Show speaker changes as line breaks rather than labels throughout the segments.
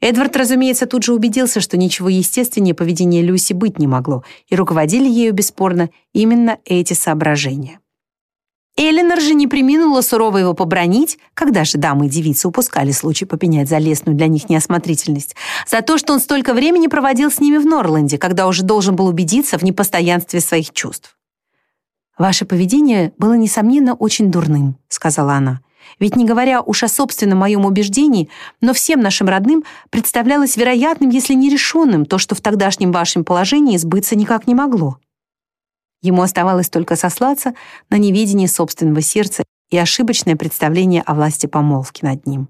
Эдвард, разумеется, тут же убедился, что ничего естественнее поведения Люси быть не могло, и руководили ею бесспорно именно эти соображения. Эленор же не приминула сурово его побронить, когда же дамы и девицы упускали случай попенять за лесную для них неосмотрительность, за то, что он столько времени проводил с ними в Норланде, когда уже должен был убедиться в непостоянстве своих чувств. «Ваше поведение было, несомненно, очень дурным», — сказала она. «Ведь не говоря уж о собственном моем убеждении, но всем нашим родным представлялось вероятным, если не решенным, то, что в тогдашнем вашем положении сбыться никак не могло. Ему оставалось только сослаться на неведение собственного сердца и ошибочное представление о власти помолвки над ним.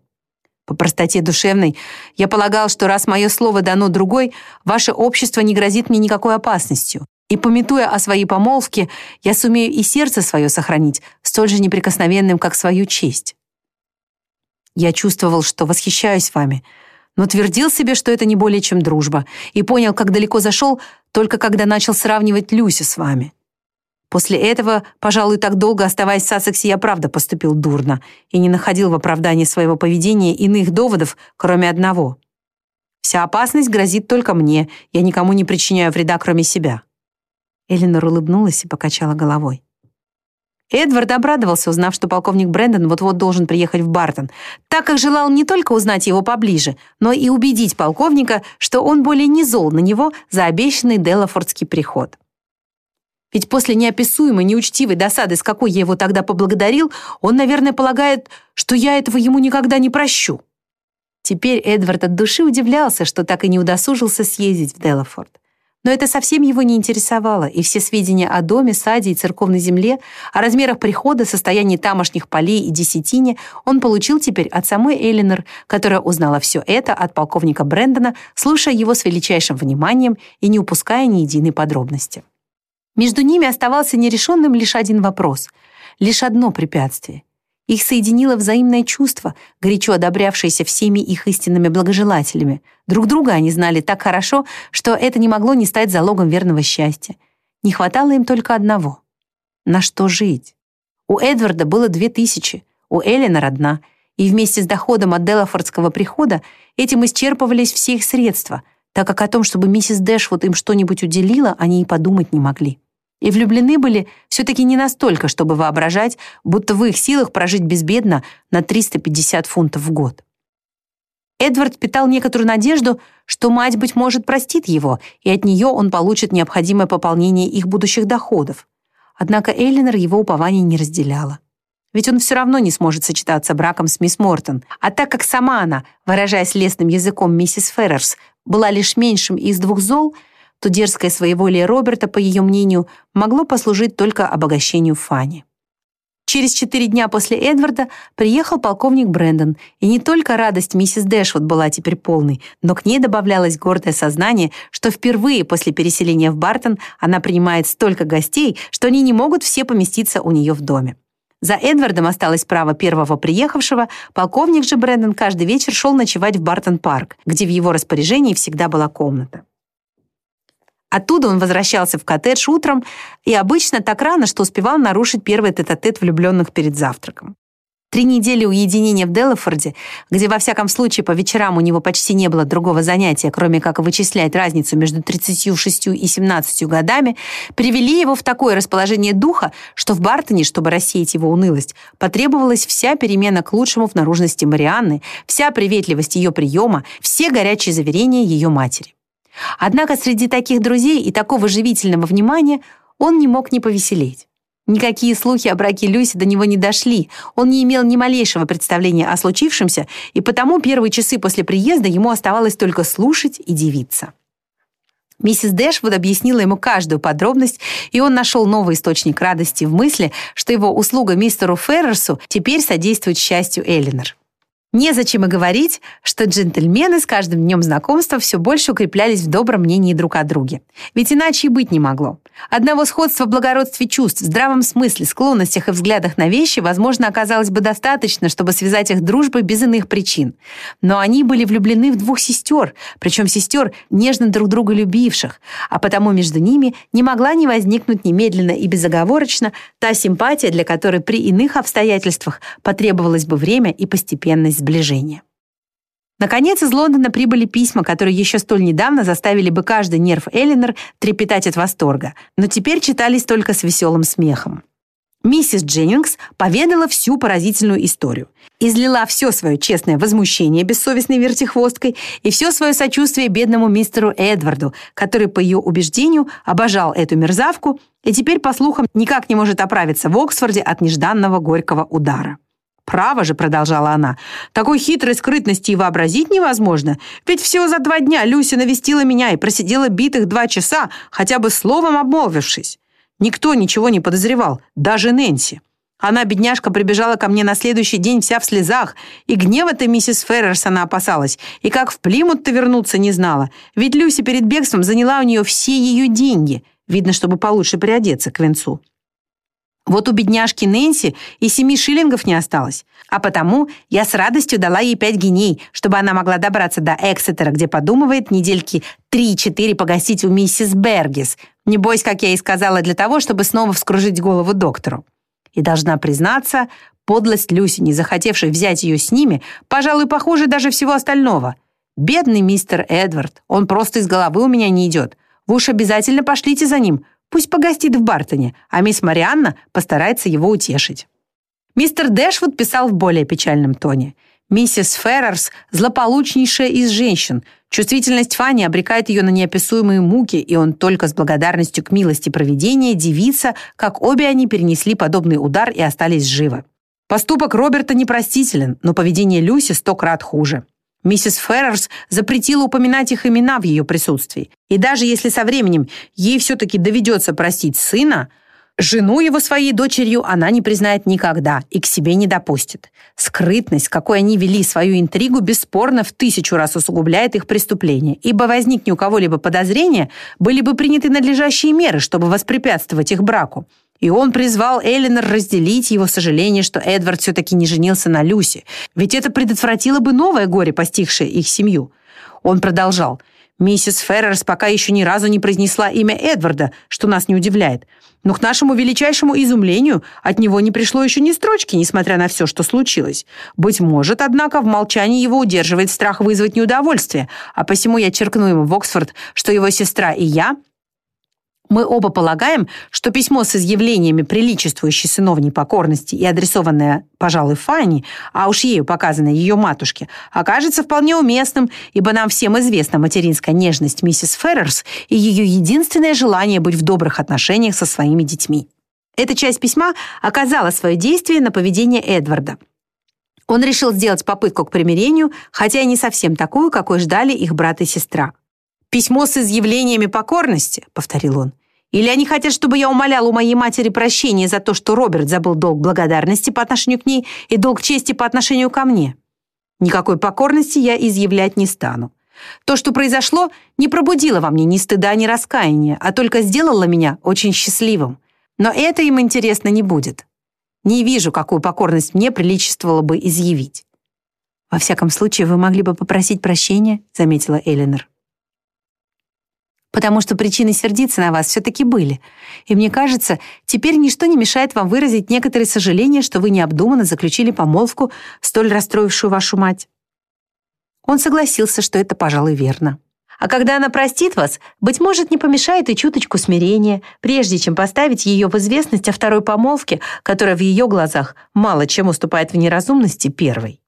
По простоте душевной я полагал, что раз мое слово дано другой, ваше общество не грозит мне никакой опасностью. И, пометуя о своей помолвке, я сумею и сердце свое сохранить, столь же неприкосновенным, как свою честь. Я чувствовал, что восхищаюсь вами, но твердил себе, что это не более чем дружба, и понял, как далеко зашел, только когда начал сравнивать Люси с вами. После этого, пожалуй, так долго оставаясь в Сассексе, я правда поступил дурно и не находил в оправдании своего поведения иных доводов, кроме одного. Вся опасность грозит только мне, я никому не причиняю вреда, кроме себя». Эленор улыбнулась и покачала головой. Эдвард обрадовался, узнав, что полковник Брэндон вот-вот должен приехать в Бартон, так как желал не только узнать его поближе, но и убедить полковника, что он более не зол на него за обещанный Делафордский приход. Ведь после неописуемой, неучтивой досады, с какой я его тогда поблагодарил, он, наверное, полагает, что я этого ему никогда не прощу. Теперь Эдвард от души удивлялся, что так и не удосужился съездить в Делафорд. Но это совсем его не интересовало, и все сведения о доме, саде и церковной земле, о размерах прихода, состоянии тамошних полей и десятине он получил теперь от самой Элинор, которая узнала все это от полковника Брэндона, слушая его с величайшим вниманием и не упуская ни единой подробности. Между ними оставался нерешенным лишь один вопрос, лишь одно препятствие. Их соединило взаимное чувство, горячо одобрявшееся всеми их истинными благожелателями. Друг друга они знали так хорошо, что это не могло не стать залогом верного счастья. Не хватало им только одного. На что жить? У Эдварда было две тысячи, у Эленор одна, и вместе с доходом от Делафордского прихода этим исчерпывались все их средства, так как о том, чтобы миссис Дэшвуд им что-нибудь уделила, они и подумать не могли и влюблены были все-таки не настолько, чтобы воображать, будто в их силах прожить безбедно на 350 фунтов в год. Эдвард питал некоторую надежду, что мать, быть может, простит его, и от нее он получит необходимое пополнение их будущих доходов. Однако Эллинор его упований не разделяла. Ведь он все равно не сможет сочетаться браком с мисс Мортон, а так как сама она, выражаясь лесным языком миссис Феррерс, была лишь меньшим из двух зол — то дерзкое своеволие Роберта, по ее мнению, могло послужить только обогащению Фанни. Через четыре дня после Эдварда приехал полковник Брэндон, и не только радость миссис Дэшвуд была теперь полной, но к ней добавлялось гордое сознание, что впервые после переселения в Бартон она принимает столько гостей, что они не могут все поместиться у нее в доме. За Эдвардом осталось право первого приехавшего, полковник же Брэндон каждый вечер шел ночевать в Бартон-парк, где в его распоряжении всегда была комната. Оттуда он возвращался в коттедж утром и обычно так рано, что успевал нарушить первый тет-а-тет влюбленных перед завтраком. Три недели уединения в Делафорде, где во всяком случае по вечерам у него почти не было другого занятия, кроме как вычислять разницу между 36 и 17 годами, привели его в такое расположение духа, что в Бартоне, чтобы рассеять его унылость, потребовалась вся перемена к лучшему в наружности Марианны, вся приветливость ее приема, все горячие заверения ее матери. Однако среди таких друзей и такого живительного внимания он не мог не повеселеть. Никакие слухи о браке Люси до него не дошли, он не имел ни малейшего представления о случившемся, и потому первые часы после приезда ему оставалось только слушать и дивиться. Миссис Дэшвуд объяснила ему каждую подробность, и он нашел новый источник радости в мысли, что его услуга мистеру Феррерсу теперь содействует счастью Эллинор. Незачем и говорить, что джентльмены с каждым днем знакомства все больше укреплялись в добром мнении друг о друге. Ведь иначе и быть не могло. Одного сходства в благородстве чувств, здравом смысле, склонностях и взглядах на вещи, возможно, оказалось бы достаточно, чтобы связать их дружбой без иных причин. Но они были влюблены в двух сестер, причем сестер, нежно друг друга любивших, а потому между ними не могла не возникнуть немедленно и безоговорочно та симпатия, для которой при иных обстоятельствах потребовалось бы время и постепенность сближения. Наконец, из Лондона прибыли письма, которые еще столь недавно заставили бы каждый нерв Эллинор трепетать от восторга, но теперь читались только с веселым смехом. Миссис Дженнингс поведала всю поразительную историю. Излила все свое честное возмущение бессовестной вертихвосткой и все свое сочувствие бедному мистеру Эдварду, который, по ее убеждению, обожал эту мерзавку и теперь, по слухам, никак не может оправиться в Оксфорде от нежданного горького удара. «Право же», — продолжала она, — «такой хитрой скрытности и вообразить невозможно. Ведь всего за два дня Люся навестила меня и просидела битых два часа, хотя бы словом обмолвившись. Никто ничего не подозревал, даже Нэнси. Она, бедняжка, прибежала ко мне на следующий день вся в слезах, и гнева-то миссис Феррерс она опасалась, и как в Плимут-то вернуться не знала, ведь Люся перед бегством заняла у нее все ее деньги, видно, чтобы получше приодеться к венцу. Вот у бедняжки Нэнси и семи шиллингов не осталось. А потому я с радостью дала ей пять геней, чтобы она могла добраться до Эксетера, где подумывает недельки три-четыре погасить у миссис Бергис. Небось, как я и сказала, для того, чтобы снова вскружить голову доктору. И должна признаться, подлость Люси, не захотевшей взять ее с ними, пожалуй, похуже даже всего остального. Бедный мистер Эдвард, он просто из головы у меня не идет. Вы уж обязательно пошлите за ним, Пусть погостит в Бартоне, а мисс Марианна постарается его утешить. Мистер Дэшвуд писал в более печальном тоне. Миссис Феррерс – злополучнейшая из женщин. Чувствительность Фанни обрекает ее на неописуемые муки, и он только с благодарностью к милости провидения дивится, как обе они перенесли подобный удар и остались живы. Поступок Роберта непростителен, но поведение Люси сто крат хуже. Миссис Феррерс запретила упоминать их имена в ее присутствии. И даже если со временем ей все-таки доведется простить сына, жену его своей дочерью она не признает никогда и к себе не допустит. Скрытность, какой они вели свою интригу, бесспорно в тысячу раз усугубляет их преступление, ибо возникне у кого-либо подозрения, были бы приняты надлежащие меры, чтобы воспрепятствовать их браку. И он призвал Эллинор разделить его сожаление, что Эдвард все-таки не женился на Люси, ведь это предотвратило бы новое горе, постигшее их семью. Он продолжал. «Миссис Феррерс пока еще ни разу не произнесла имя Эдварда, что нас не удивляет. Но к нашему величайшему изумлению от него не пришло еще ни строчки, несмотря на все, что случилось. Быть может, однако, в молчании его удерживает страх вызвать неудовольствие, а посему я черкну ему в Оксфорд, что его сестра и я мы оба полагаем, что письмо с изъявлениями приличествующей сыновней покорности и адресованное, пожалуй, Фанни, а уж ею показанное ее матушке, окажется вполне уместным, ибо нам всем известна материнская нежность миссис Феррерс и ее единственное желание быть в добрых отношениях со своими детьми. Эта часть письма оказала свое действие на поведение Эдварда. Он решил сделать попытку к примирению, хотя и не совсем такую, какой ждали их брат и сестра. «Письмо с изъявлениями покорности», — повторил он. «Или они хотят, чтобы я умолял у моей матери прощения за то, что Роберт забыл долг благодарности по отношению к ней и долг чести по отношению ко мне? Никакой покорности я изъявлять не стану. То, что произошло, не пробудило во мне ни стыда, ни раскаяния, а только сделало меня очень счастливым. Но это им интересно не будет. Не вижу, какую покорность мне приличествовало бы изъявить». «Во всяком случае, вы могли бы попросить прощения», — заметила Эленор потому что причины сердиться на вас все-таки были. И мне кажется, теперь ничто не мешает вам выразить некоторые сожаления, что вы необдуманно заключили помолвку, столь расстроившую вашу мать». Он согласился, что это, пожалуй, верно. А когда она простит вас, быть может, не помешает и чуточку смирения, прежде чем поставить ее в известность о второй помолвке, которая в ее глазах мало чем уступает в неразумности первой.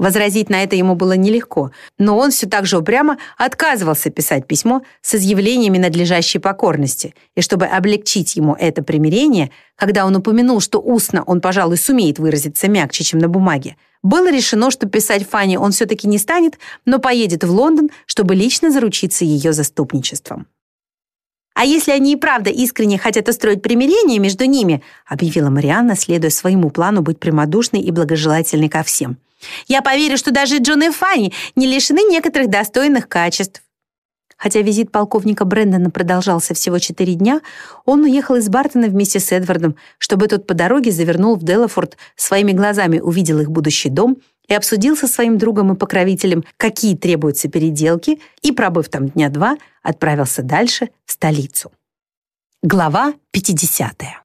Возразить на это ему было нелегко, но он все так же упрямо отказывался писать письмо с изъявлениями надлежащей покорности, и чтобы облегчить ему это примирение, когда он упомянул, что устно он, пожалуй, сумеет выразиться мягче, чем на бумаге, было решено, что писать Фанни он все-таки не станет, но поедет в Лондон, чтобы лично заручиться ее заступничеством. «А если они и правда искренне хотят устроить примирение между ними», объявила Марианна, следуя своему плану быть прямодушной и благожелательной ко всем – я поверю, что даже Джон и Фанни не лишены некоторых достойных качеств. Хотя визит полковника Брэндона продолжался всего четыре дня, он уехал из Бартона вместе с Эдвардом, чтобы тот по дороге завернул в Делафорд, своими глазами увидел их будущий дом и обсудил со своим другом и покровителем, какие требуются переделки, и, пробыв там дня два, отправился дальше, в столицу. Глава 50.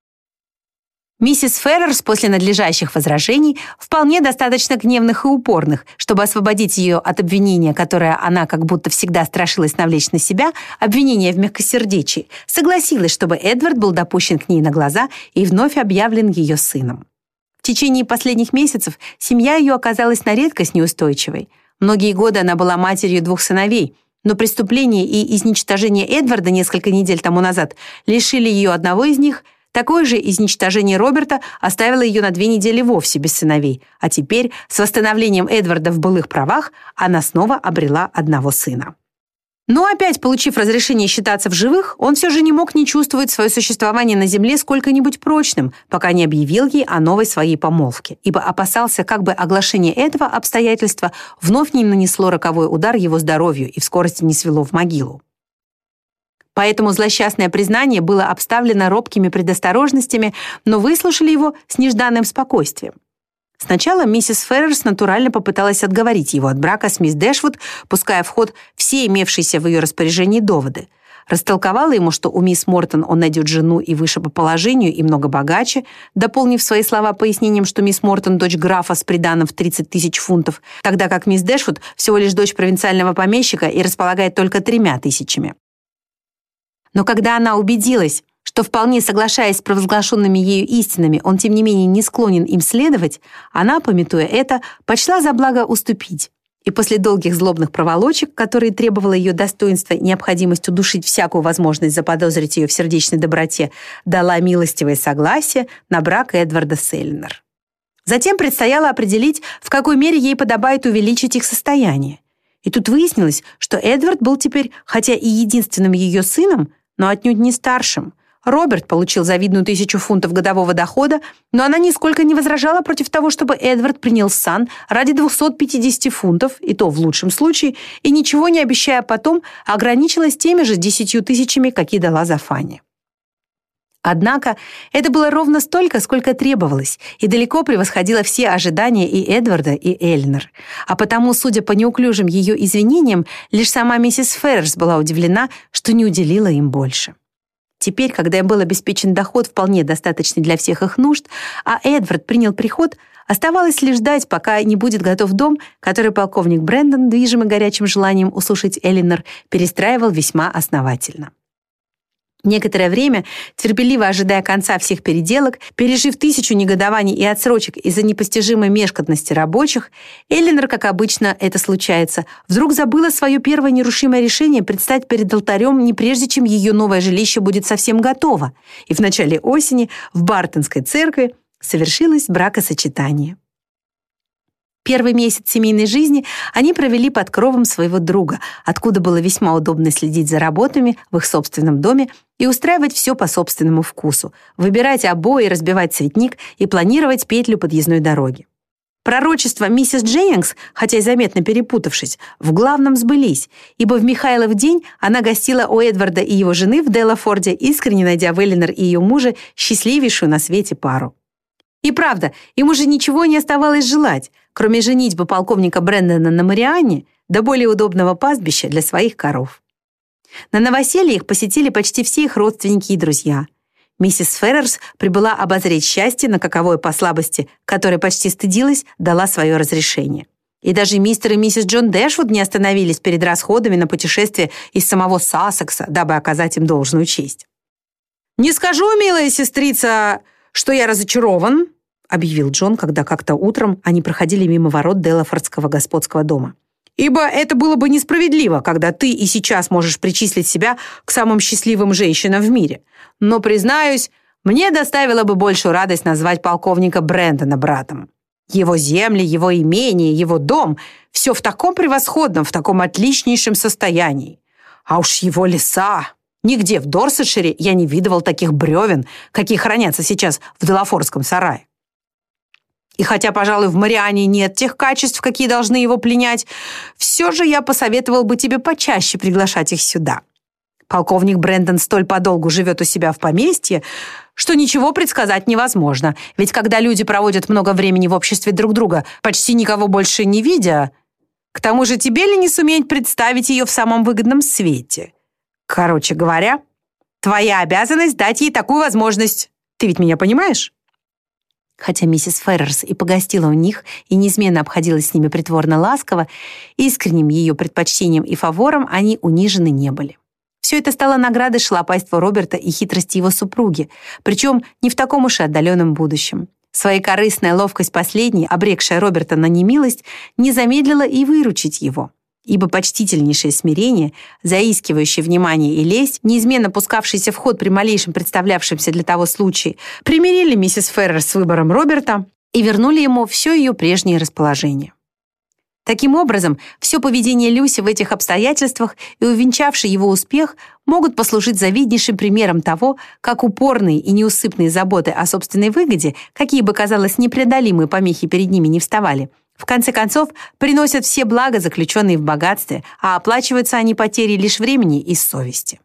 Миссис Феррерс после надлежащих возражений, вполне достаточно гневных и упорных, чтобы освободить ее от обвинения, которое она как будто всегда страшилась навлечь на себя, обвинения в мягкосердечии, согласилась, чтобы Эдвард был допущен к ней на глаза и вновь объявлен ее сыном. В течение последних месяцев семья ее оказалась на редкость неустойчивой. Многие годы она была матерью двух сыновей, но преступление и изничтожение Эдварда несколько недель тому назад лишили ее одного из них – Такое же изничтожение Роберта оставило ее на две недели вовсе без сыновей, а теперь, с восстановлением Эдварда в былых правах, она снова обрела одного сына. Но опять, получив разрешение считаться в живых, он все же не мог не чувствовать свое существование на земле сколько-нибудь прочным, пока не объявил ей о новой своей помолвке, ибо опасался, как бы оглашение этого обстоятельства вновь не нанесло роковой удар его здоровью и в скорости не свело в могилу. Поэтому злосчастное признание было обставлено робкими предосторожностями, но выслушали его с нежданным спокойствием. Сначала миссис Феррерс натурально попыталась отговорить его от брака с мисс Дэшвуд, пуская в ход все имевшиеся в ее распоряжении доводы. Растолковала ему, что у мисс Мортон он найдет жену и выше по положению, и много богаче, дополнив свои слова пояснением, что мисс Мортон – дочь графа с приданым в 30 тысяч фунтов, тогда как мисс Дэшвуд всего лишь дочь провинциального помещика и располагает только тремя тысячами. Но когда она убедилась, что вполне соглашаясь с провозглашенными ею истинами, он, тем не менее, не склонен им следовать, она, пометуя это, почла за благо уступить. И после долгих злобных проволочек, которые требовало ее достоинство и необходимость удушить всякую возможность заподозрить ее в сердечной доброте, дала милостивое согласие на брак Эдварда Селлинер. Затем предстояло определить, в какой мере ей подобает увеличить их состояние. И тут выяснилось, что Эдвард был теперь, хотя и единственным ее сыном, но отнюдь не старшим. Роберт получил завидную тысячу фунтов годового дохода, но она нисколько не возражала против того, чтобы Эдвард принял сан ради 250 фунтов, и то в лучшем случае, и ничего не обещая потом, ограничилась теми же десятью тысячами, какие дала за Фанни. Однако это было ровно столько, сколько требовалось, и далеко превосходило все ожидания и Эдварда, и Эльнер. А потому, судя по неуклюжим ее извинениям, лишь сама миссис Феррерс была удивлена, что не уделила им больше. Теперь, когда им был обеспечен доход вполне достаточный для всех их нужд, а Эдвард принял приход, оставалось лишь ждать, пока не будет готов дом, который полковник Брэндон, движимый горячим желанием услышать Эллинор, перестраивал весьма основательно. Некоторое время, терпеливо ожидая конца всех переделок, пережив тысячу негодований и отсрочек из-за непостижимой мешкотности рабочих, Эллинор, как обычно это случается, вдруг забыла свое первое нерушимое решение предстать перед алтарем не прежде, чем ее новое жилище будет совсем готово, и в начале осени в Бартонской церкви совершилось бракосочетание. Первый месяц семейной жизни они провели под кровом своего друга, откуда было весьма удобно следить за работами в их собственном доме и устраивать все по собственному вкусу, выбирать обои, разбивать цветник и планировать петлю подъездной дороги. Пророчества миссис Дженнингс, хотя и заметно перепутавшись, в главном сбылись, ибо в Михайлов день она гостила у Эдварда и его жены в Делафорде, искренне найдя в Эллинор и ее мужа счастливейшую на свете пару. И правда, им уже ничего не оставалось желать, кроме женитьбы полковника Брэндона на Марианне, до более удобного пастбища для своих коров. На новоселье их посетили почти все их родственники и друзья. Миссис Феррерс прибыла обозреть счастье, на каковое по слабости, которой почти стыдилась, дала свое разрешение. И даже мистер и миссис Джон Дэшвуд не остановились перед расходами на путешествие из самого Сассекса, дабы оказать им должную честь. «Не скажу, милая сестрица, что я разочарован», объявил Джон, когда как-то утром они проходили мимо ворот Делафордского господского дома. «Ибо это было бы несправедливо, когда ты и сейчас можешь причислить себя к самым счастливым женщинам в мире. Но, признаюсь, мне доставило бы большую радость назвать полковника Брэндона братом. Его земли, его имение, его дом — все в таком превосходном, в таком отличнейшем состоянии. А уж его леса! Нигде в Дорсетшире я не видывал таких бревен, какие хранятся сейчас в Делафорском сарае. И хотя, пожалуй, в Мариане нет тех качеств, какие должны его пленять, все же я посоветовал бы тебе почаще приглашать их сюда. Полковник Брэндон столь подолгу живет у себя в поместье, что ничего предсказать невозможно. Ведь когда люди проводят много времени в обществе друг друга, почти никого больше не видя, к тому же тебе ли не суметь представить ее в самом выгодном свете? Короче говоря, твоя обязанность дать ей такую возможность. Ты ведь меня понимаешь? Хотя миссис Феррерс и погостила у них, и неизменно обходилась с ними притворно ласково, искренним ее предпочтением и фавором они унижены не были. Все это стало наградой шалопайству Роберта и хитрости его супруги, причем не в таком уж и отдаленном будущем. Своя корыстная ловкость последней, обрекшая Роберта на немилость, не замедлила и выручить его ибо почтительнейшее смирение, заискивающее внимание и лесть, неизменно пускавшиеся в ход при малейшем представлявшемся для того случае, примирили миссис Феррер с выбором Роберта и вернули ему все ее прежнее расположение. Таким образом, все поведение Люси в этих обстоятельствах и увенчавший его успех могут послужить завиднейшим примером того, как упорные и неусыпные заботы о собственной выгоде, какие бы, казалось, непреодолимые помехи перед ними не вставали – в конце концов, приносят все блага, заключенные в богатстве, а оплачиваются они потери лишь времени и совести.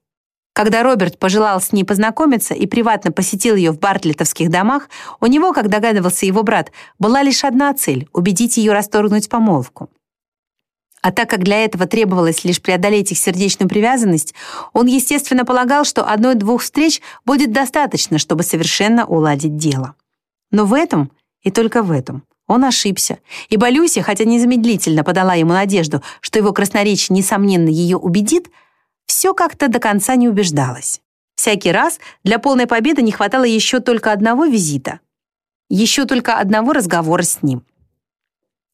Когда Роберт пожелал с ней познакомиться и приватно посетил ее в Бартлетовских домах, у него, как догадывался его брат, была лишь одна цель — убедить ее расторгнуть помолвку. А так как для этого требовалось лишь преодолеть их сердечную привязанность, он, естественно, полагал, что одной-двух встреч будет достаточно, чтобы совершенно уладить дело. Но в этом, и только в этом, он ошибся, ибо Люся, хотя незамедлительно подала ему надежду, что его красноречие, несомненно, ее убедит, все как-то до конца не убеждалась. Всякий раз для полной победы не хватало еще только одного визита, еще только одного разговора с ним.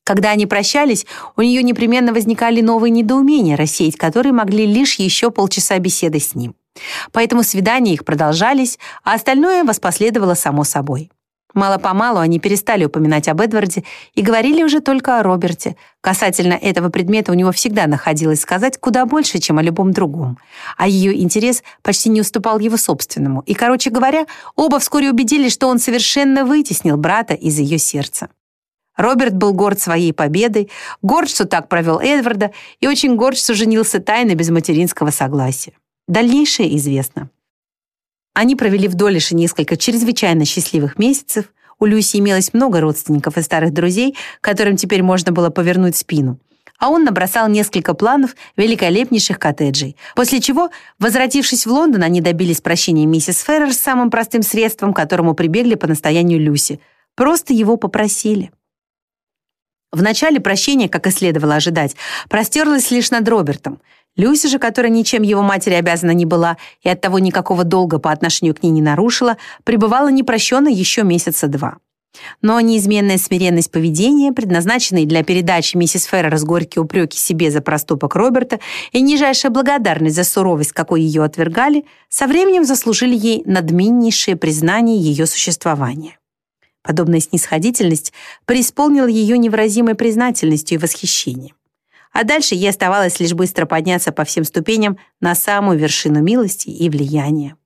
Когда они прощались, у нее непременно возникали новые недоумения, рассеять которые могли лишь еще полчаса беседы с ним. Поэтому свидания их продолжались, а остальное воспоследовало само собой. Мало-помалу они перестали упоминать об Эдварде и говорили уже только о Роберте. Касательно этого предмета у него всегда находилось сказать куда больше, чем о любом другом. А ее интерес почти не уступал его собственному. И, короче говоря, оба вскоре убедились, что он совершенно вытеснил брата из ее сердца. Роберт был горд своей победой, горд, что так провел Эдварда, и очень горд, что женился тайно без материнского согласия. Дальнейшее известно. Они провели в Долише несколько чрезвычайно счастливых месяцев. У Люси имелось много родственников и старых друзей, которым теперь можно было повернуть спину. А он набросал несколько планов великолепнейших коттеджей. После чего, возвратившись в Лондон, они добились прощения миссис Феррер с самым простым средством, к которому прибегли по настоянию Люси. Просто его попросили. Вначале прощение, как и следовало ожидать, простерлось лишь над Робертом. Люся же, которая ничем его матери обязана не была и оттого никакого долга по отношению к ней не нарушила, пребывала непрощенно еще месяца два. Но неизменная смиренность поведения, предназначенная для передачи миссис Феррер с горькие упреки себе за проступок Роберта и нижайшая благодарность за суровость, какой ее отвергали, со временем заслужили ей надменнейшее признание ее существования. Подобная снисходительность преисполнила ее невыразимой признательностью и восхищением а дальше ей оставалось лишь быстро подняться по всем ступеням на самую вершину милости и влияния.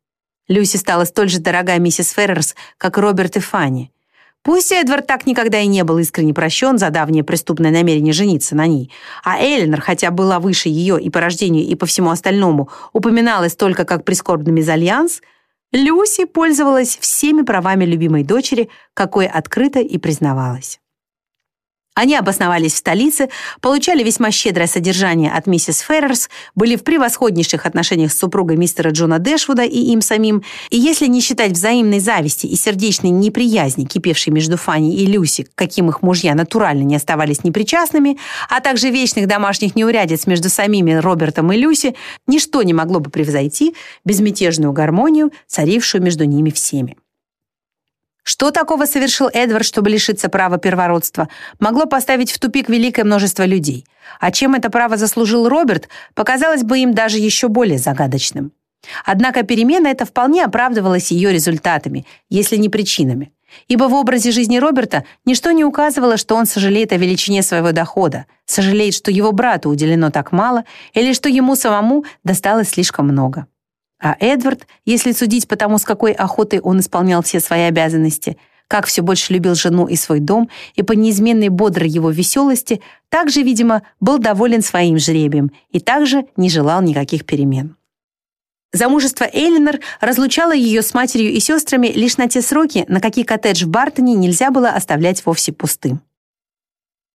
Люси стала столь же дорога миссис Феррерс, как Роберт и Фанни. Пусть Эдвард так никогда и не был искренне прощен за давнее преступное намерение жениться на ней, а Эленор, хотя была выше ее и по рождению, и по всему остальному, упоминалась только как прискорбный мезальянс, Люси пользовалась всеми правами любимой дочери, какой открыто и признавалась. Они обосновались в столице, получали весьма щедрое содержание от миссис Феррерс, были в превосходнейших отношениях с супругой мистера Джона Дэшвуда и им самим, и если не считать взаимной зависти и сердечной неприязни, кипевшей между Фанни и Люси, каким их мужья натурально не оставались непричастными, а также вечных домашних неурядиц между самими Робертом и Люси, ничто не могло бы превзойти безмятежную гармонию, царившую между ними всеми. Что такого совершил Эдвард, чтобы лишиться права первородства, могло поставить в тупик великое множество людей. А чем это право заслужил Роберт, показалось бы им даже еще более загадочным. Однако перемена эта вполне оправдывалась ее результатами, если не причинами. Ибо в образе жизни Роберта ничто не указывало, что он сожалеет о величине своего дохода, сожалеет, что его брату уделено так мало или что ему самому досталось слишком много. А Эдвард, если судить по тому, с какой охотой он исполнял все свои обязанности, как все больше любил жену и свой дом, и по неизменной бодрой его веселости, также, видимо, был доволен своим жребием и также не желал никаких перемен. Замужество Эллинор разлучало ее с матерью и сестрами лишь на те сроки, на какие коттедж в Бартоне нельзя было оставлять вовсе пустым.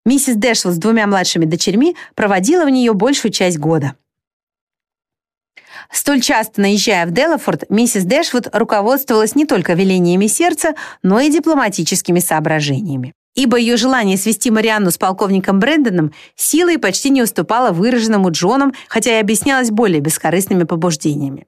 Миссис Дэшвилл с двумя младшими дочерьми проводила в нее большую часть года. Столь часто наезжая в Делафорд, миссис Дэшвуд руководствовалась не только велениями сердца, но и дипломатическими соображениями. Ибо ее желание свести Марианну с полковником Брэндоном силой почти не уступало выраженному Джоном, хотя и объяснялось более бескорыстными побуждениями.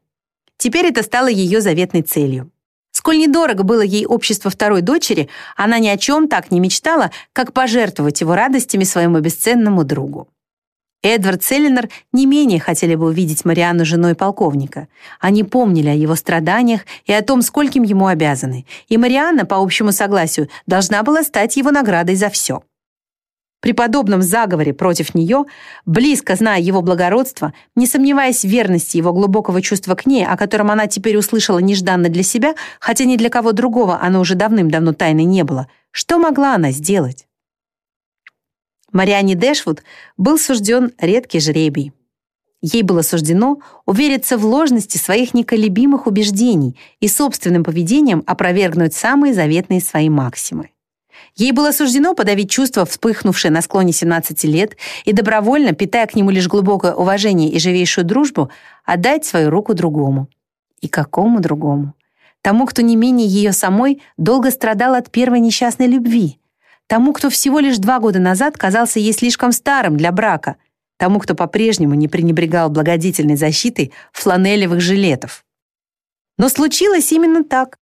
Теперь это стало ее заветной целью. Сколь недорого было ей общество второй дочери, она ни о чем так не мечтала, как пожертвовать его радостями своему бесценному другу. Эдвард с Эленор не менее хотели бы увидеть Марианну женой полковника. Они помнили о его страданиях и о том, скольким ему обязаны, и Марианна, по общему согласию, должна была стать его наградой за все. При подобном заговоре против нее, близко зная его благородство, не сомневаясь в верности его глубокого чувства к ней, о котором она теперь услышала нежданно для себя, хотя ни для кого другого оно уже давным-давно тайны не было, что могла она сделать? Мариане Дэшвуд был сужден редкий жребий. Ей было суждено увериться в ложности своих неколебимых убеждений и собственным поведением опровергнуть самые заветные свои максимы. Ей было суждено подавить чувство, вспыхнувшее на склоне 17 лет, и добровольно, питая к нему лишь глубокое уважение и живейшую дружбу, отдать свою руку другому. И какому другому? Тому, кто не менее ее самой долго страдал от первой несчастной любви. Тому, кто всего лишь два года назад казался ей слишком старым для брака. Тому, кто по-прежнему не пренебрегал благодетельной защитой фланелевых жилетов. Но случилось именно так.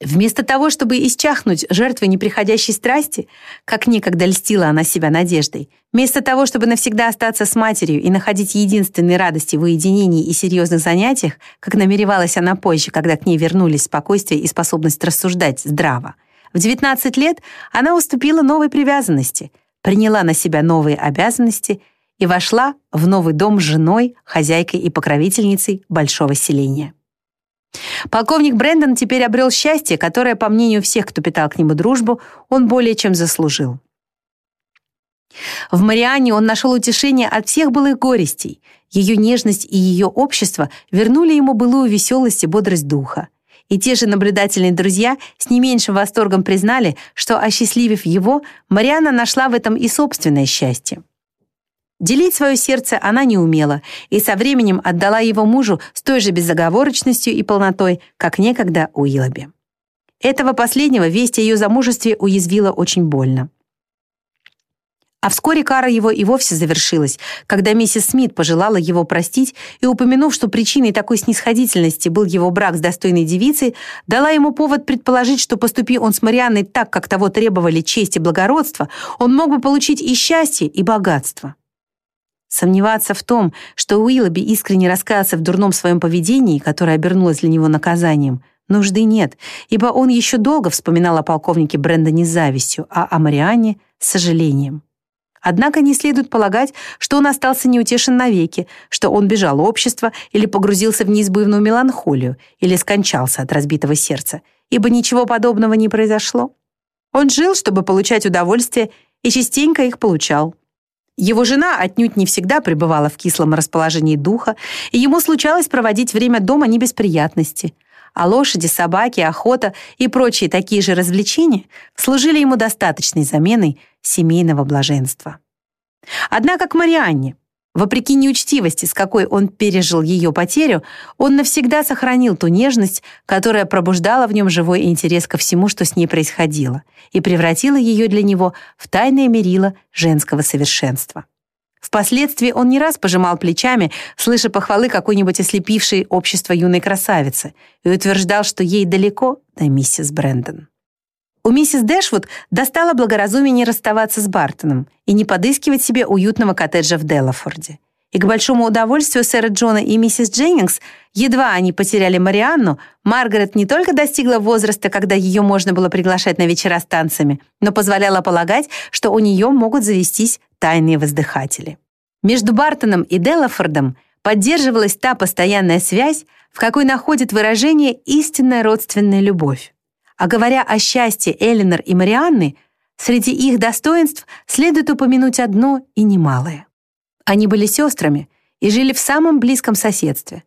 Вместо того, чтобы исчахнуть жертвой неприходящей страсти, как некогда льстила она себя надеждой, вместо того, чтобы навсегда остаться с матерью и находить единственной радости в уединении и серьезных занятиях, как намеревалась она позже, когда к ней вернулись спокойствие и способность рассуждать здраво, в 19 лет она уступила новой привязанности, приняла на себя новые обязанности и вошла в новый дом с женой, хозяйкой и покровительницей большого селения. Полковник Брэндон теперь обрел счастье, которое, по мнению всех, кто питал к нему дружбу, он более чем заслужил. В Мариане он нашел утешение от всех былых горестей. Ее нежность и ее общество вернули ему былую веселость и бодрость духа. И те же наблюдательные друзья с не меньшим восторгом признали, что, осчастливив его, Мариана нашла в этом и собственное счастье. Делить свое сердце она не умела и со временем отдала его мужу с той же безоговорочностью и полнотой, как некогда Уиллоби. Этого последнего весть о ее замужестве уязвила очень больно. А вскоре кара его и вовсе завершилась, когда миссис Смит пожелала его простить и, упомянув, что причиной такой снисходительности был его брак с достойной девицей, дала ему повод предположить, что поступи он с Марианной так, как того требовали честь и благородство, он мог бы получить и счастье, и богатство. Сомневаться в том, что Уиллоби искренне раскаялся в дурном своем поведении, которое обернулось для него наказанием, нужды нет, ибо он еще долго вспоминал о полковнике Брэндоне с завистью, а о Марианне — с сожалением. Однако не следует полагать, что он остался неутешен навеки, что он бежал общества или погрузился в неизбывную меланхолию или скончался от разбитого сердца, ибо ничего подобного не произошло. Он жил, чтобы получать удовольствие, и частенько их получал. Его жена отнюдь не всегда пребывала в кислом расположении духа, и ему случалось проводить время дома не без приятности. А лошади, собаки, охота и прочие такие же развлечения служили ему достаточной заменой семейного блаженства. Однако к Марианне, Вопреки неучтивости, с какой он пережил ее потерю, он навсегда сохранил ту нежность, которая пробуждала в нем живой интерес ко всему, что с ней происходило, и превратила ее для него в тайное мерило женского совершенства. Впоследствии он не раз пожимал плечами, слыша похвалы какой-нибудь ослепившей общество юной красавицы, и утверждал, что ей далеко до миссис Брэндон. У миссис Дэшвуд достало благоразумие не расставаться с Бартоном и не подыскивать себе уютного коттеджа в Делафорде. И к большому удовольствию сэра Джона и миссис Дженнингс, едва они потеряли Марианну, Маргарет не только достигла возраста, когда ее можно было приглашать на вечера с танцами, но позволяла полагать, что у нее могут завестись тайные воздыхатели. Между Бартоном и Делафордом поддерживалась та постоянная связь, в какой находит выражение истинная родственная любовь. А говоря о счастье Элинор и Марианны, среди их достоинств следует упомянуть одно и немалое. Они были сестрами и жили в самом близком соседстве,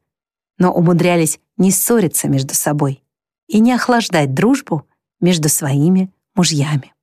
но умудрялись не ссориться между собой и не охлаждать дружбу между своими мужьями.